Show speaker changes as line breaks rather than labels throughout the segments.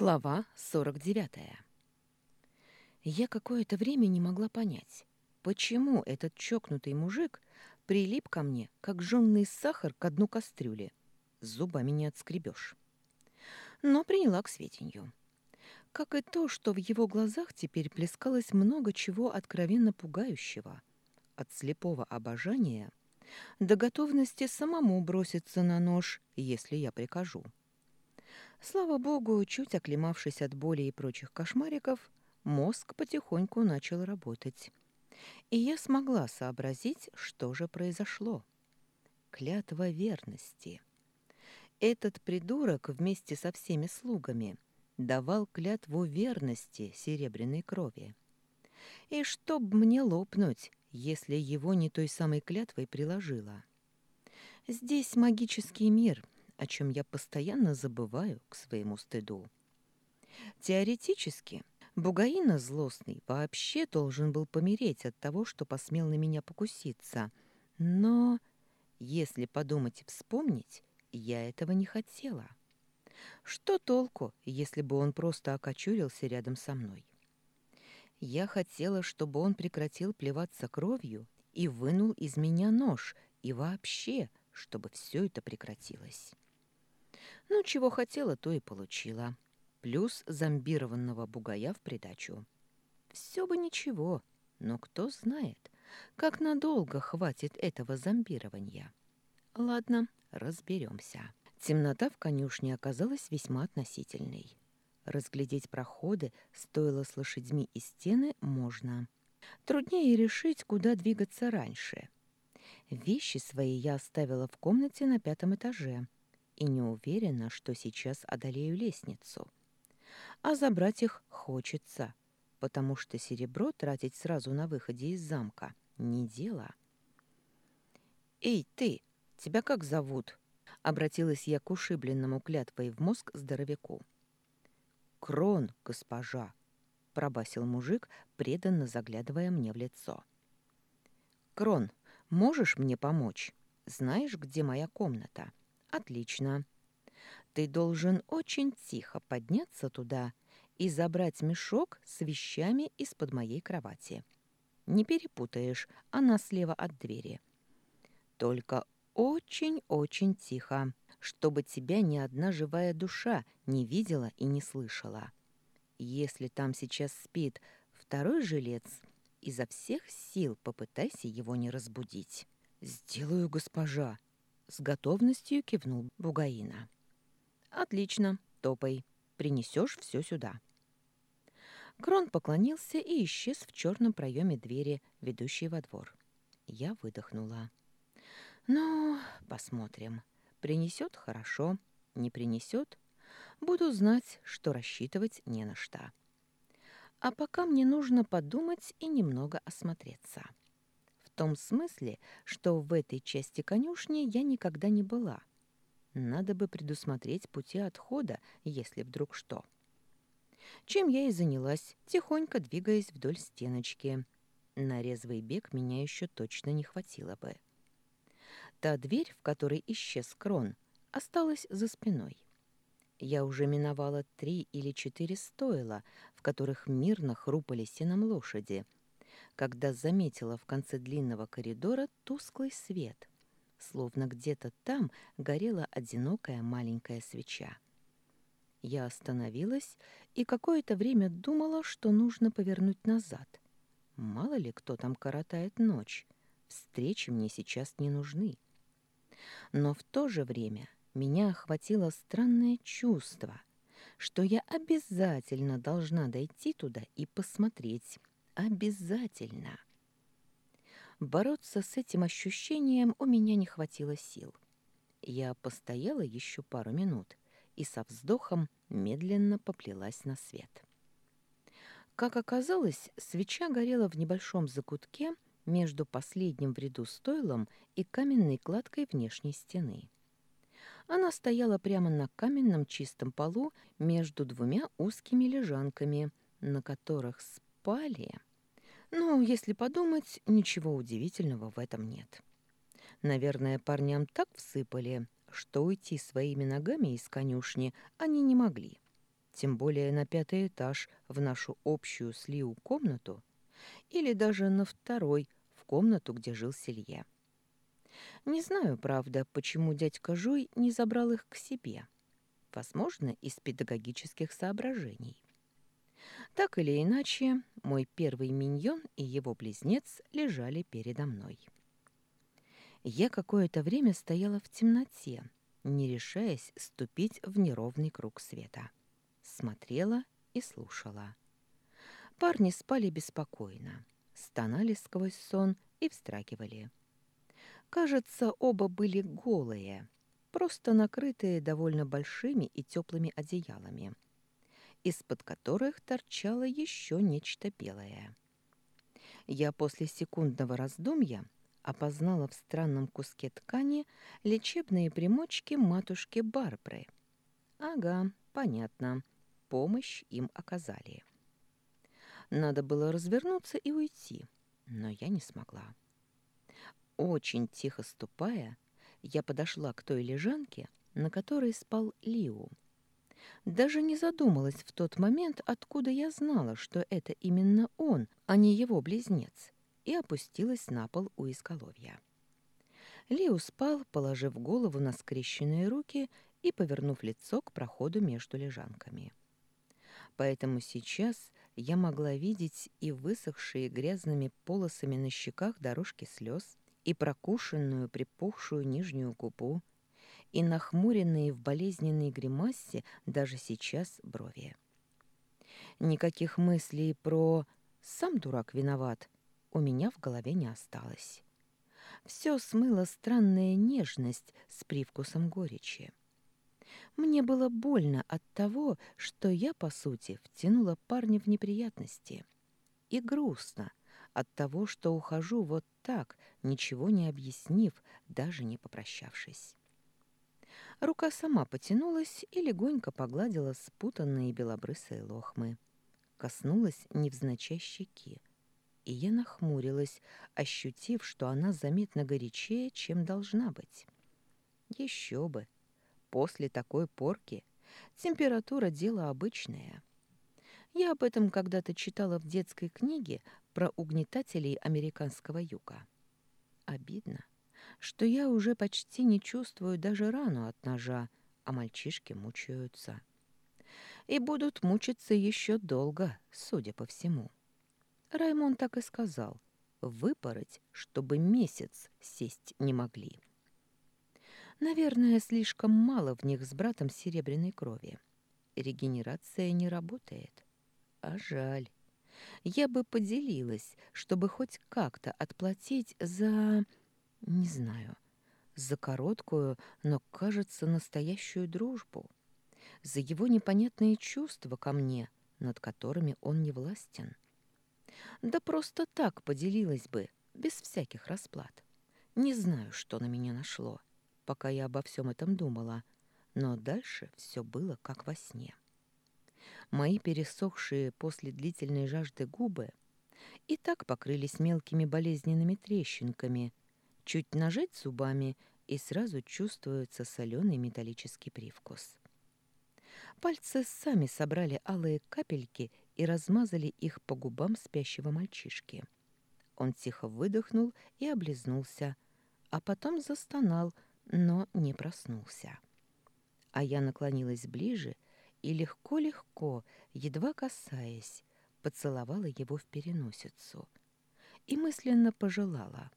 Глава 49. Я какое-то время не могла понять, почему этот чокнутый мужик прилип ко мне, как жжённый сахар к дну кастрюли. Зубами не отскребешь. Но приняла к сведению. Как и то, что в его глазах теперь плескалось много чего откровенно пугающего. От слепого обожания до готовности самому броситься на нож, если я прикажу. — Слава богу, чуть оклемавшись от боли и прочих кошмариков, мозг потихоньку начал работать. И я смогла сообразить, что же произошло. Клятва верности. Этот придурок вместе со всеми слугами давал клятву верности серебряной крови. И чтоб мне лопнуть, если его не той самой клятвой приложила. Здесь магический мир — о чем я постоянно забываю к своему стыду. Теоретически, Бугаина злостный вообще должен был помереть от того, что посмел на меня покуситься. Но, если подумать и вспомнить, я этого не хотела. Что толку, если бы он просто окочурился рядом со мной? Я хотела, чтобы он прекратил плеваться кровью и вынул из меня нож, и вообще, чтобы все это прекратилось. Ну, чего хотела, то и получила. Плюс зомбированного бугая в придачу. Все бы ничего, но кто знает, как надолго хватит этого зомбирования. Ладно, разберемся. Темнота в конюшне оказалась весьма относительной. Разглядеть проходы, стоило с лошадьми и стены, можно. Труднее решить, куда двигаться раньше. Вещи свои я оставила в комнате на пятом этаже — и не уверена, что сейчас одолею лестницу. А забрать их хочется, потому что серебро тратить сразу на выходе из замка не дело. «Эй, ты! Тебя как зовут?» — обратилась я к ушибленному клятвой в мозг здоровяку. «Крон, госпожа!» — пробасил мужик, преданно заглядывая мне в лицо. «Крон, можешь мне помочь? Знаешь, где моя комната?» Отлично. Ты должен очень тихо подняться туда и забрать мешок с вещами из-под моей кровати. Не перепутаешь, она слева от двери. Только очень-очень тихо, чтобы тебя ни одна живая душа не видела и не слышала. Если там сейчас спит второй жилец, изо всех сил попытайся его не разбудить. «Сделаю, госпожа», с готовностью кивнул Бугаина. «Отлично, топай. Принесешь все сюда». Крон поклонился и исчез в черном проеме двери, ведущей во двор. Я выдохнула. «Ну, посмотрим. Принесет — хорошо. Не принесет — буду знать, что рассчитывать не на что. А пока мне нужно подумать и немного осмотреться» том смысле, что в этой части конюшни я никогда не была. Надо бы предусмотреть пути отхода, если вдруг что. Чем я и занялась, тихонько двигаясь вдоль стеночки. На резвый бег меня еще точно не хватило бы. Та дверь, в которой исчез крон, осталась за спиной. Я уже миновала три или четыре стойла, в которых мирно хрупали сеном лошади — когда заметила в конце длинного коридора тусклый свет, словно где-то там горела одинокая маленькая свеча. Я остановилась и какое-то время думала, что нужно повернуть назад. Мало ли кто там коротает ночь. Встречи мне сейчас не нужны. Но в то же время меня охватило странное чувство, что я обязательно должна дойти туда и посмотреть, Обязательно. Бороться с этим ощущением у меня не хватило сил. Я постояла еще пару минут и со вздохом медленно поплелась на свет. Как оказалось, свеча горела в небольшом закутке между последним в ряду стойлом и каменной кладкой внешней стены. Она стояла прямо на каменном чистом полу между двумя узкими лежанками, на которых спали... Ну, если подумать, ничего удивительного в этом нет. Наверное, парням так всыпали, что уйти своими ногами из конюшни они не могли. тем более на пятый этаж в нашу общую с комнату или даже на второй в комнату, где жил Селье. Не знаю, правда, почему дядька Жуй не забрал их к себе. Возможно, из педагогических соображений. Так или иначе, мой первый миньон и его близнец лежали передо мной. Я какое-то время стояла в темноте, не решаясь ступить в неровный круг света. Смотрела и слушала. Парни спали беспокойно, стонали сквозь сон и встрагивали. Кажется, оба были голые, просто накрытые довольно большими и теплыми одеялами, из-под которых торчало еще нечто белое. Я после секундного раздумья опознала в странном куске ткани лечебные примочки матушки Барбры. Ага, понятно. Помощь им оказали. Надо было развернуться и уйти, но я не смогла. Очень тихо ступая, я подошла к той лежанке, на которой спал Лиу. Даже не задумалась в тот момент, откуда я знала, что это именно он, а не его близнец, и опустилась на пол у изголовья. Лиу спал, положив голову на скрещенные руки и повернув лицо к проходу между лежанками. Поэтому сейчас я могла видеть и высохшие грязными полосами на щеках дорожки слез, и прокушенную, припухшую нижнюю губу, и нахмуренные в болезненной гримасе даже сейчас брови. Никаких мыслей про «сам дурак виноват» у меня в голове не осталось. Все смыло странная нежность с привкусом горечи. Мне было больно от того, что я, по сути, втянула парня в неприятности. И грустно от того, что ухожу вот так, ничего не объяснив, даже не попрощавшись. Рука сама потянулась и легонько погладила спутанные белобрысые лохмы. Коснулась невзначай щеки, и я нахмурилась, ощутив, что она заметно горячее, чем должна быть. Еще бы! После такой порки температура – дело обычное. Я об этом когда-то читала в детской книге про угнетателей американского юга. Обидно, что я уже почти не чувствую даже рану от ножа, а мальчишки мучаются. И будут мучиться еще долго, судя по всему. Раймон так и сказал. Выпороть, чтобы месяц сесть не могли. Наверное, слишком мало в них с братом серебряной крови. Регенерация не работает. А жаль. Я бы поделилась, чтобы хоть как-то отплатить за... не знаю, за короткую, но, кажется, настоящую дружбу. За его непонятные чувства ко мне, над которыми он не властен. Да просто так поделилась бы, без всяких расплат. Не знаю, что на меня нашло, пока я обо всем этом думала, но дальше все было как во сне. Мои пересохшие после длительной жажды губы и так покрылись мелкими болезненными трещинками. Чуть нажать зубами, и сразу чувствуется соленый металлический привкус. Пальцы сами собрали алые капельки и размазали их по губам спящего мальчишки. Он тихо выдохнул и облизнулся, а потом застонал, но не проснулся. А я наклонилась ближе и легко-легко, едва касаясь, поцеловала его в переносицу и мысленно пожелала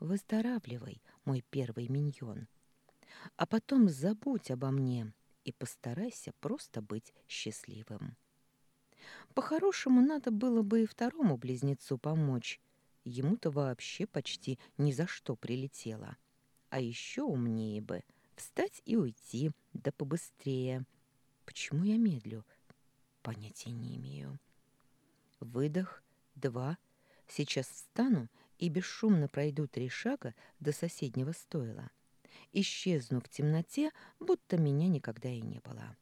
«Выздоравливай, мой первый миньон, а потом забудь обо мне и постарайся просто быть счастливым». По-хорошему, надо было бы и второму близнецу помочь. Ему-то вообще почти ни за что прилетело. А еще умнее бы встать и уйти, да побыстрее. Почему я медлю? Понятия не имею. Выдох, два. Сейчас встану и бесшумно пройду три шага до соседнего стойла. Исчезну в темноте, будто меня никогда и не было.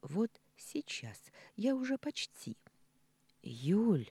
Вот сейчас я уже почти. «Юль!»